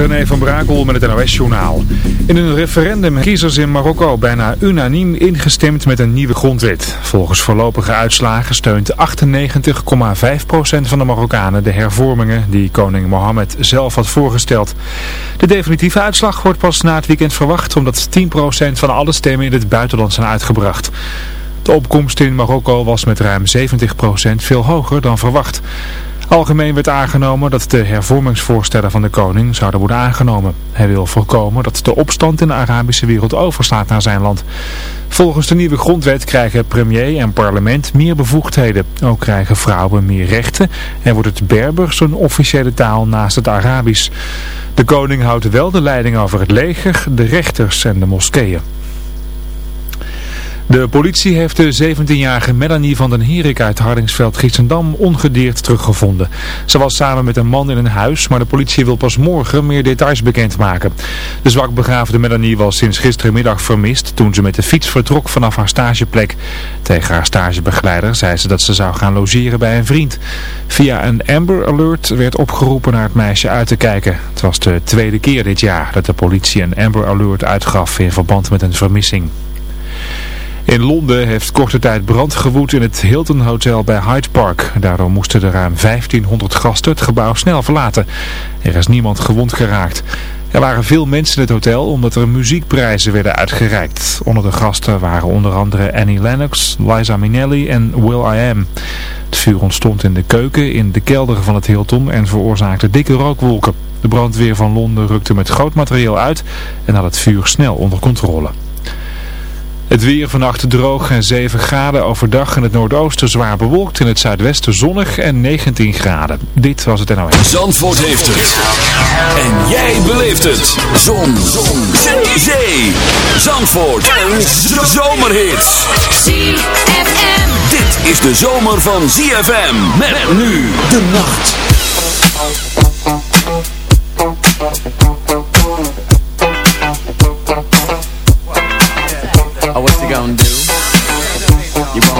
René van Brakel met het NOS-journaal. In een referendum kiezers in Marokko bijna unaniem ingestemd met een nieuwe grondwet. Volgens voorlopige uitslagen steunt 98,5% van de Marokkanen de hervormingen die koning Mohammed zelf had voorgesteld. De definitieve uitslag wordt pas na het weekend verwacht omdat 10% van alle stemmen in het buitenland zijn uitgebracht. De opkomst in Marokko was met ruim 70% veel hoger dan verwacht. Algemeen werd aangenomen dat de hervormingsvoorstellen van de koning zouden worden aangenomen. Hij wil voorkomen dat de opstand in de Arabische wereld overslaat naar zijn land. Volgens de nieuwe grondwet krijgen premier en parlement meer bevoegdheden. Ook krijgen vrouwen meer rechten en wordt het Berbers een officiële taal naast het Arabisch. De koning houdt wel de leiding over het leger, de rechters en de moskeeën. De politie heeft de 17-jarige Melanie van den Herik uit Hardingsveld-Giessendam ongedeerd teruggevonden. Ze was samen met een man in een huis, maar de politie wil pas morgen meer details bekendmaken. De zwakbegaafde Melanie was sinds gisterenmiddag vermist toen ze met de fiets vertrok vanaf haar stageplek. Tegen haar stagebegeleider zei ze dat ze zou gaan logeren bij een vriend. Via een Amber Alert werd opgeroepen naar het meisje uit te kijken. Het was de tweede keer dit jaar dat de politie een Amber Alert uitgaf in verband met een vermissing. In Londen heeft korte tijd brand gewoed in het Hilton Hotel bij Hyde Park. Daardoor moesten er ruim 1500 gasten het gebouw snel verlaten. Er is niemand gewond geraakt. Er waren veel mensen in het hotel omdat er muziekprijzen werden uitgereikt. Onder de gasten waren onder andere Annie Lennox, Liza Minnelli en Will I Am. Het vuur ontstond in de keuken in de kelder van het Hilton en veroorzaakte dikke rookwolken. De brandweer van Londen rukte met groot materieel uit en had het vuur snel onder controle. Het weer vannacht droog en 7 graden overdag in het noordoosten zwaar bewolkt. In het zuidwesten zonnig en 19 graden. Dit was het NOS. Zandvoort heeft het. En jij beleeft het. Zon. Zon. Zee. Zandvoort. En zomerhits. ZFM. Dit is de zomer van ZFM. Met nu de nacht.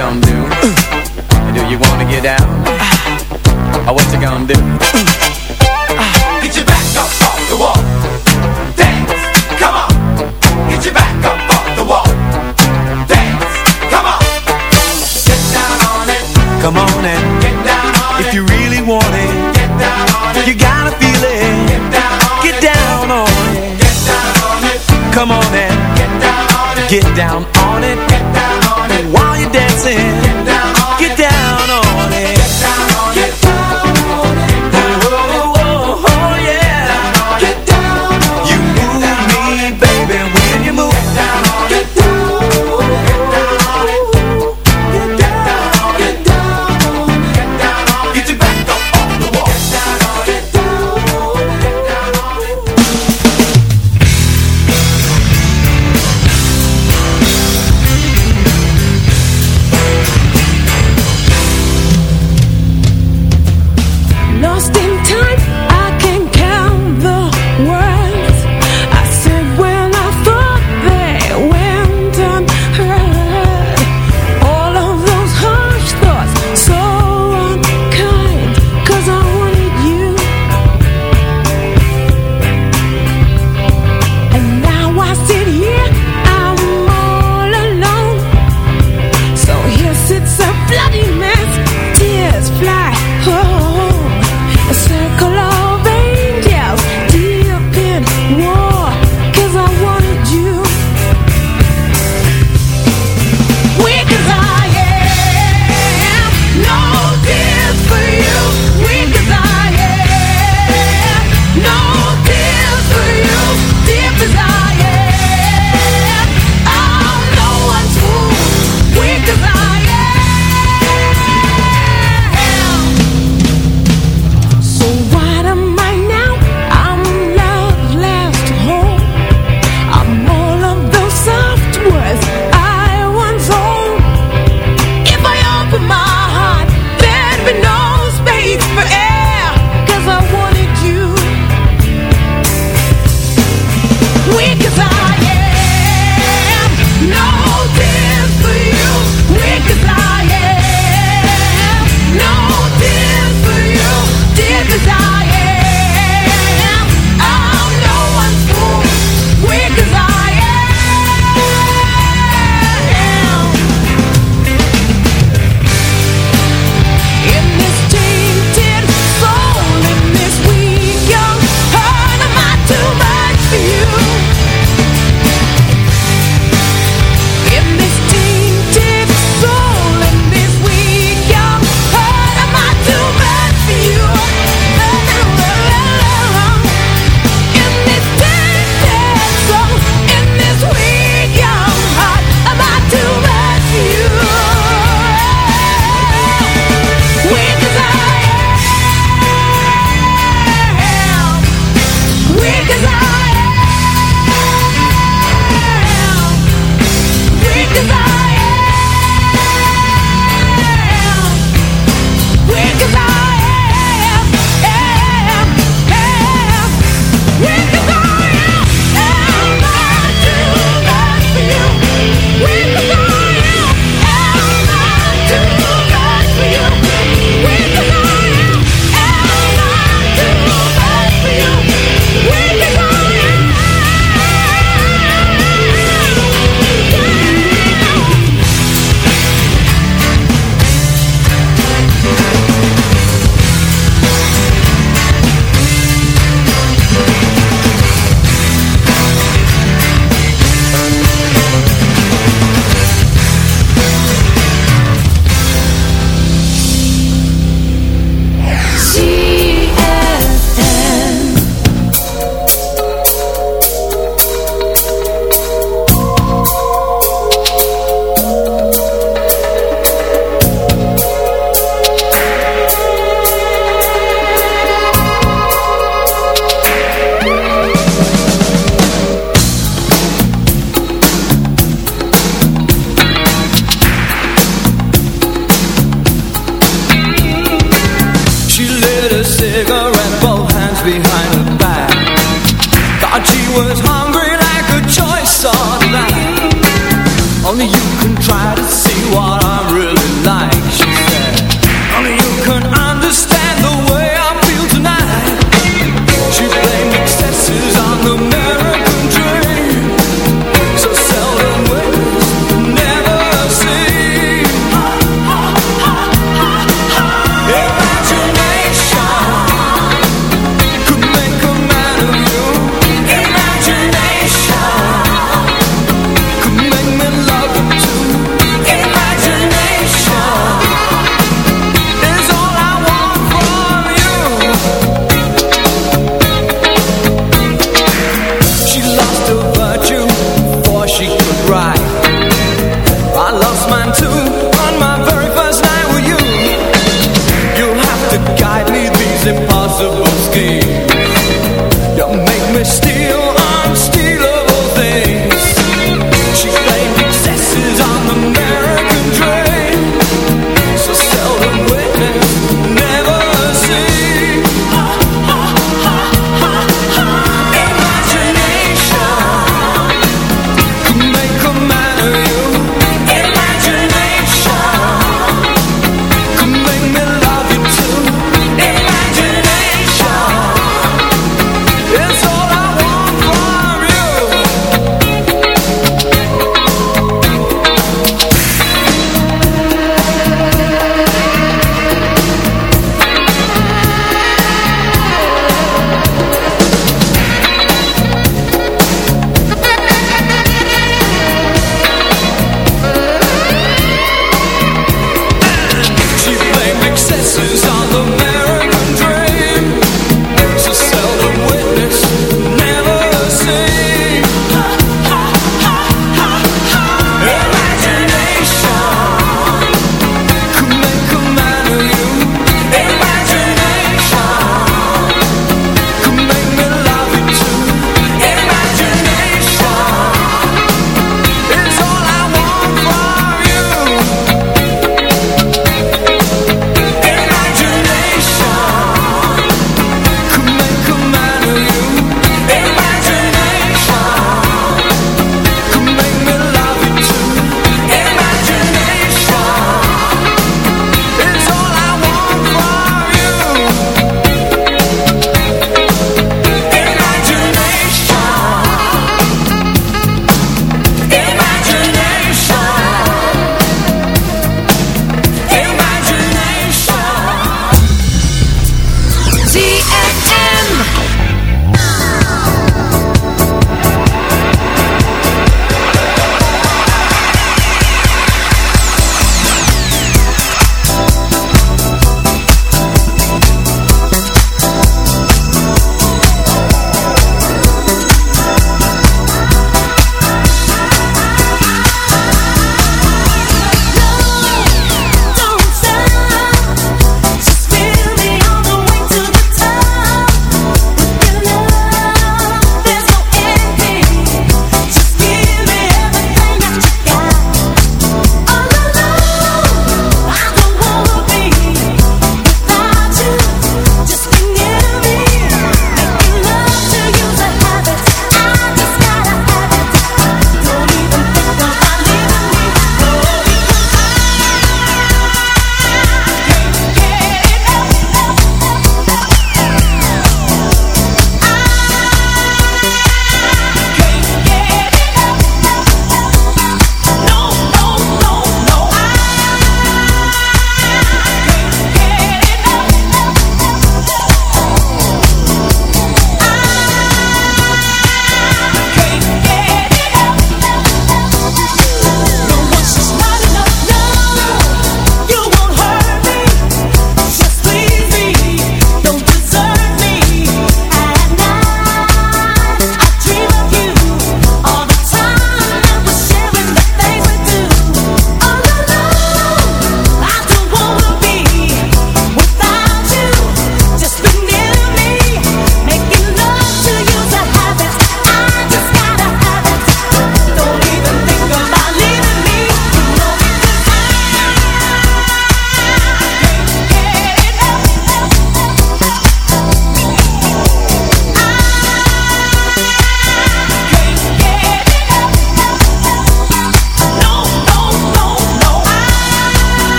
gonna do? Do you wanna get down? Oh, what you gonna do? Get your back up off the wall. Dance. Come on. Get your back up off the wall. Dance. Come on. Get down on it. Come on and Get down on if it. you really want it, Get down on it. you gotta feel it. Get down on Get it. down on it. Get down on it. Come on and Get down on it. get down on it. While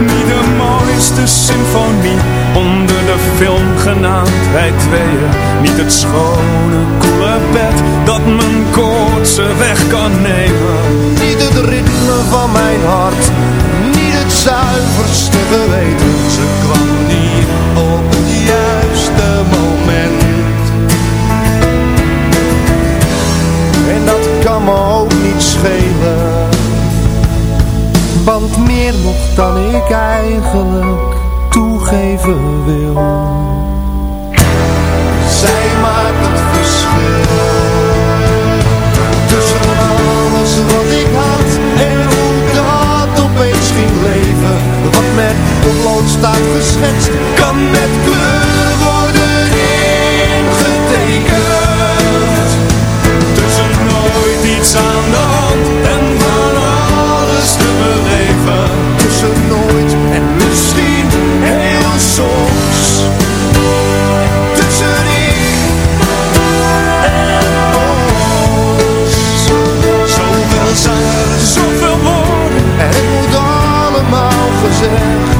Niet de mooiste symfonie. Onder de film genaamd wij tweeën. Niet het schone, koele bed dat mijn koortse weg kan nemen. Niet het ritme van mijn hart, niet het zuiverste geweten. Ze kwam dan ik eigenlijk toegeven wil. Zij maakt het verschil. Tussen alles wat ik had en hoe dat opeens ging leven. Wat met potlood staat geschetst, kan met kleur worden ingetekend. Tussen nooit iets aan de myself soms tussenin en ons. Zoveel zang, zoveel woorden, het moet allemaal gezegd.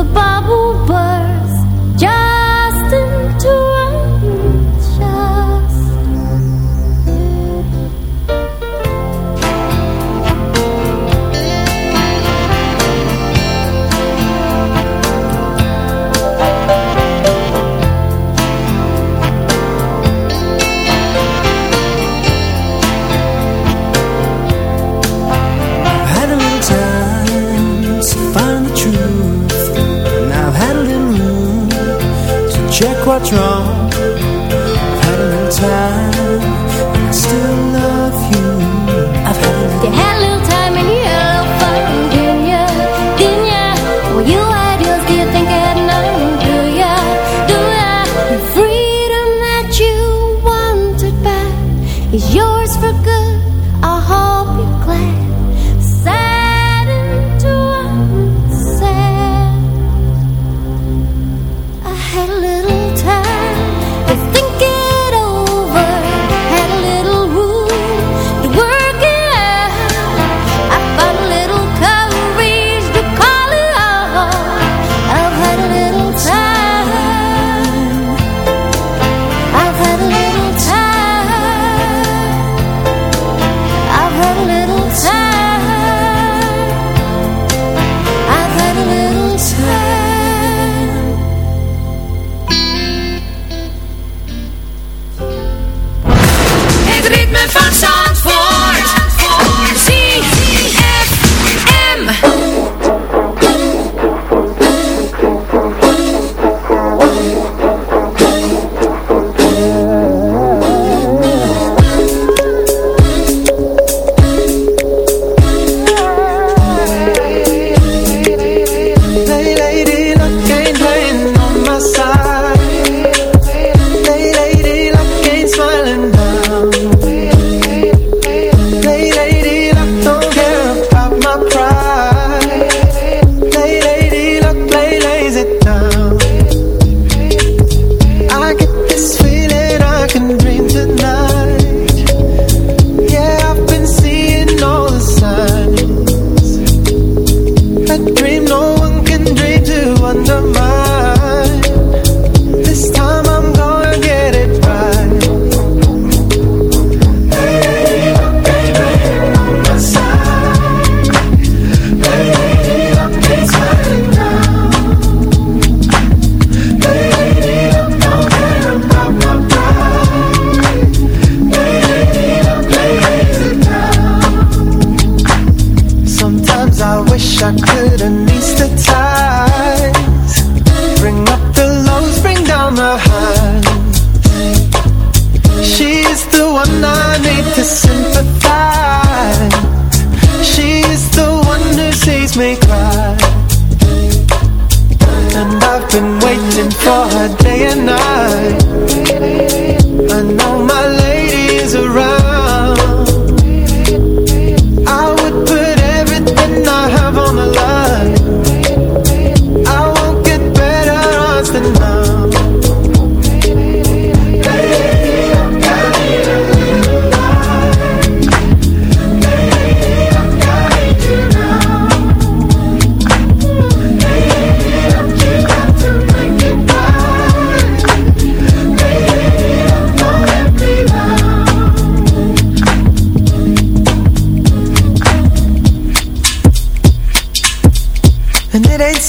the bubble burst.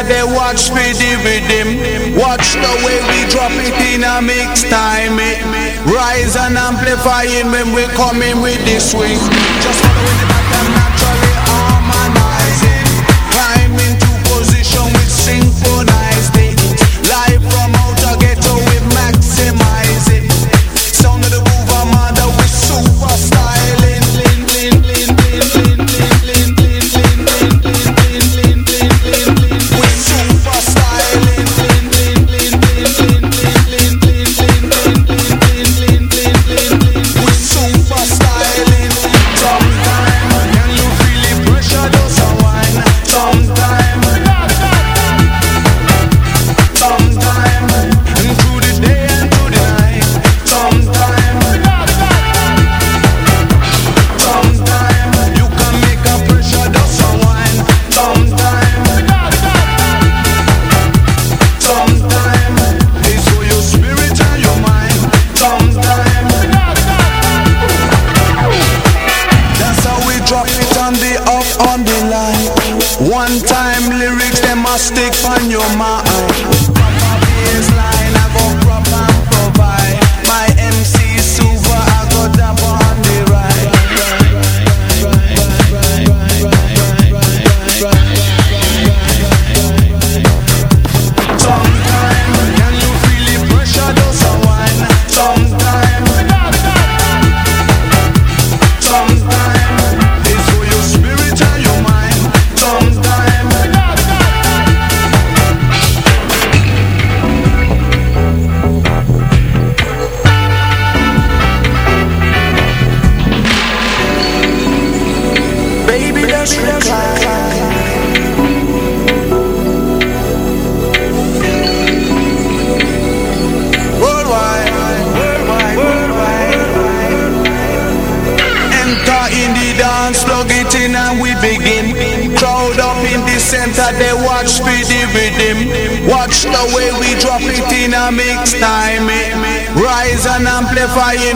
they watch me them Watch the way we drop it in a mix time. It. Rise and amplify it when we coming with this swing. Just follow the.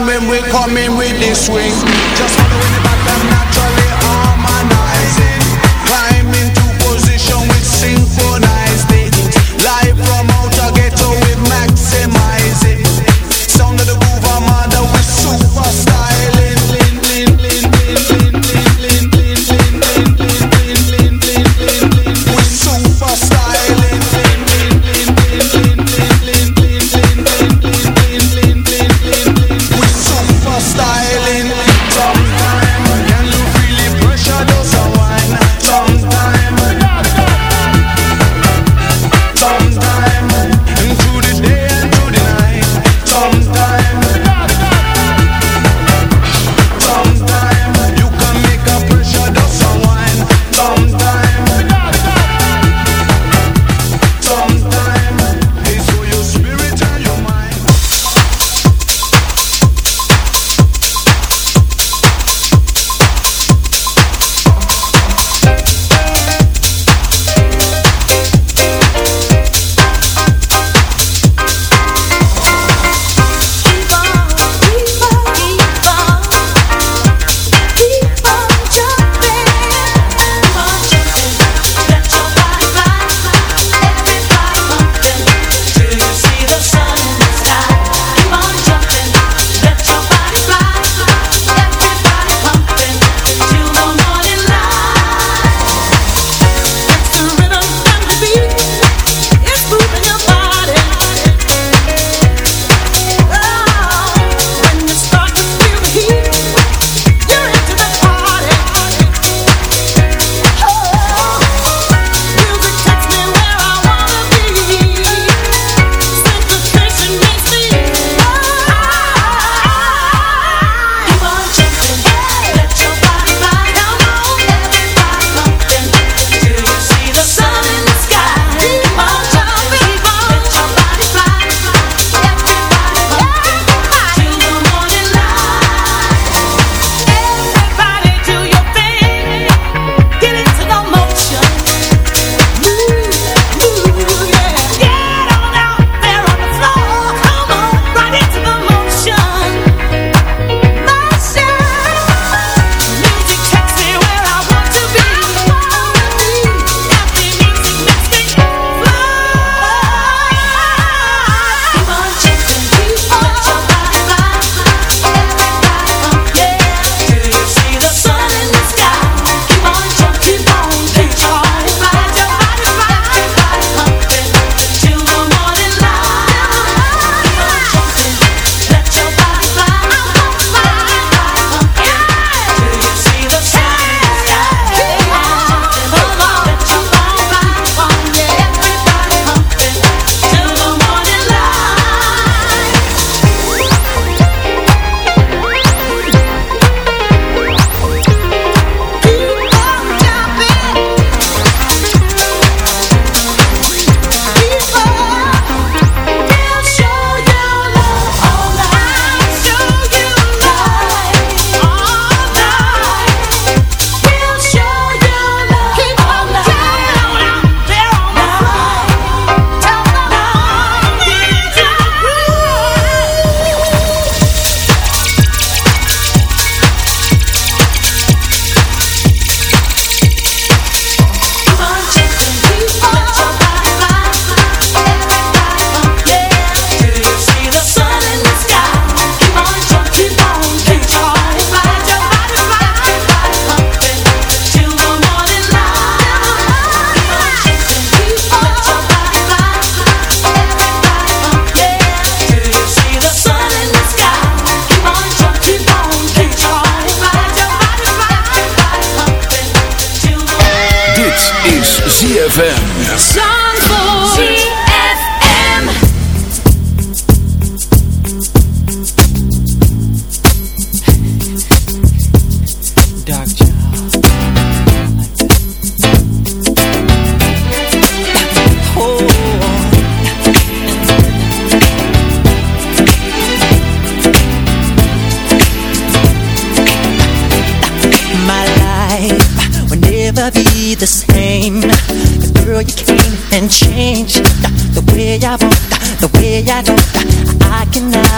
coming, we're coming with this swing. Just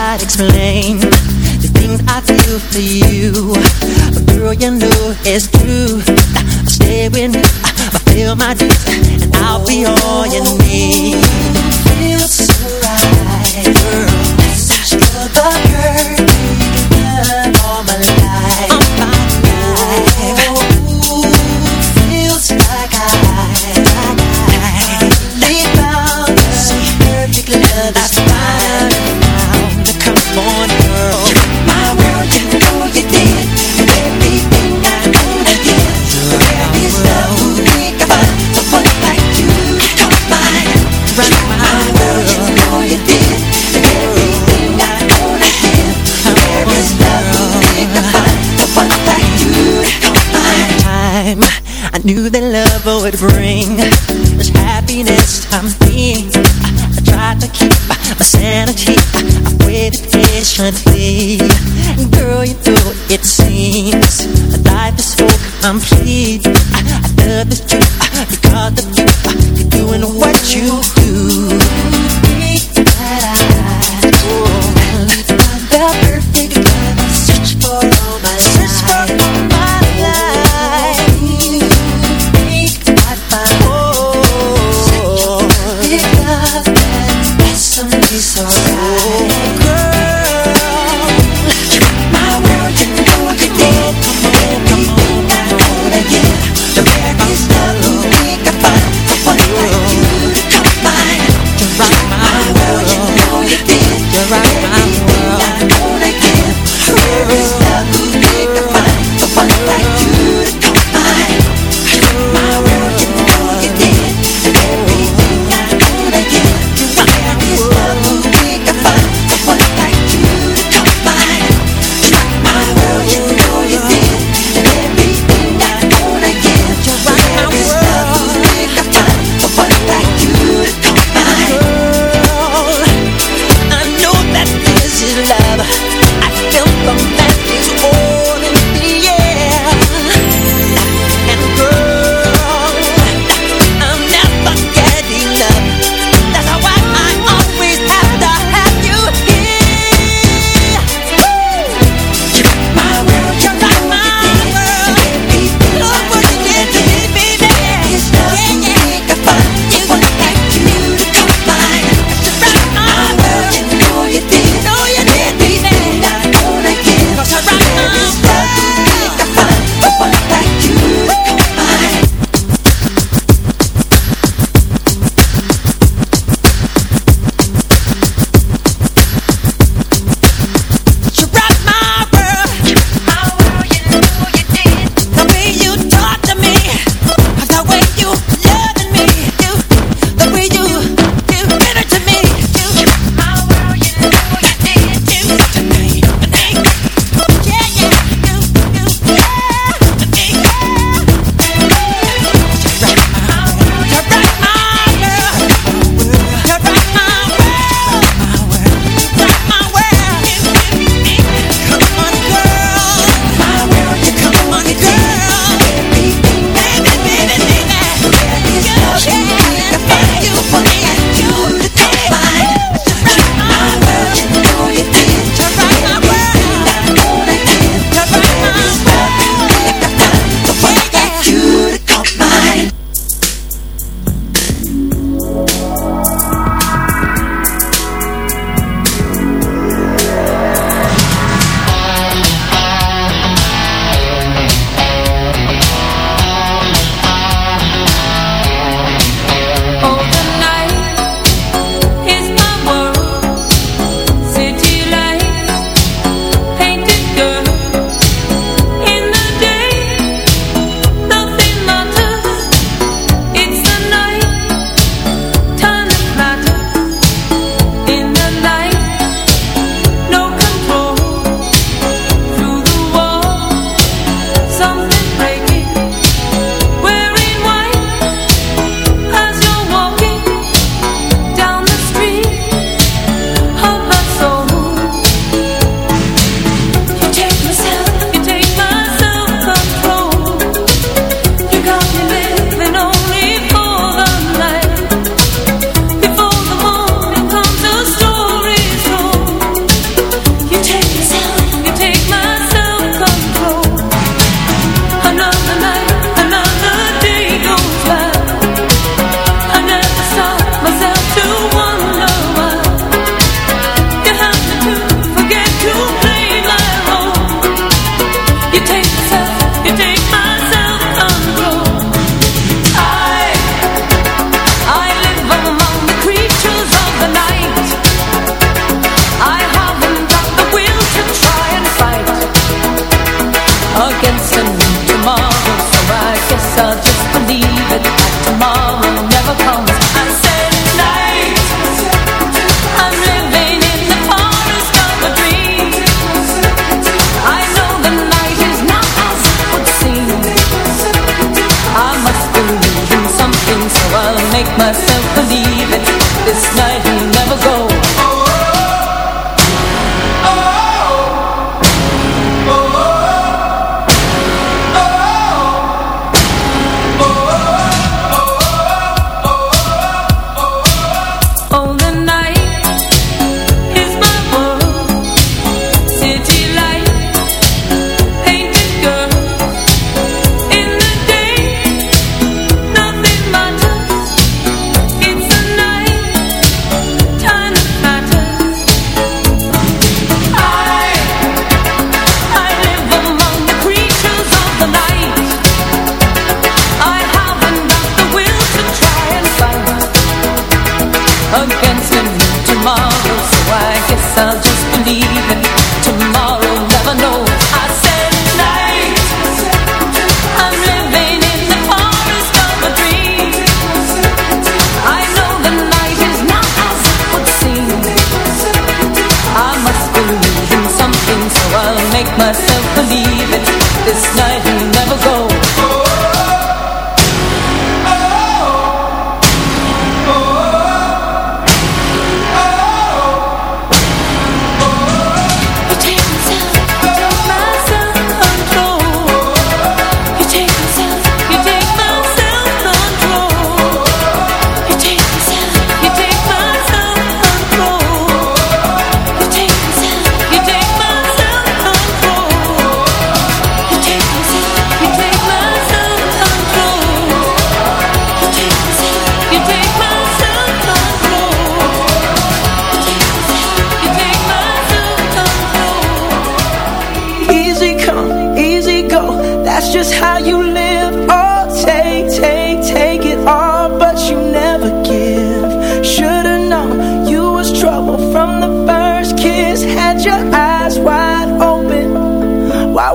I'd explain the things I do for you. Girl, you know it's true. Stay with me, fulfill my dreams, and I'll be all you need. Feels so right, girl. Such a girl. would bring I'll just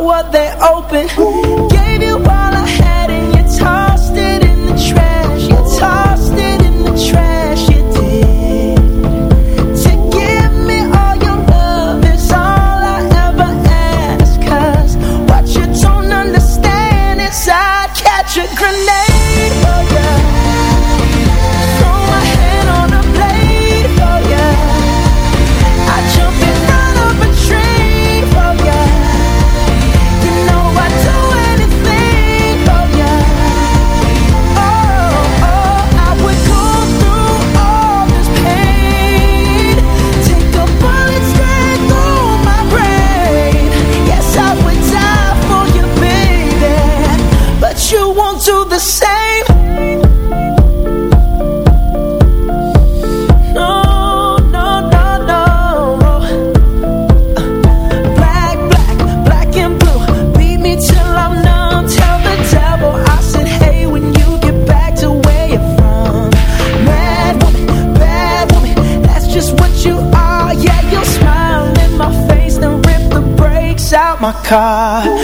what they open. Car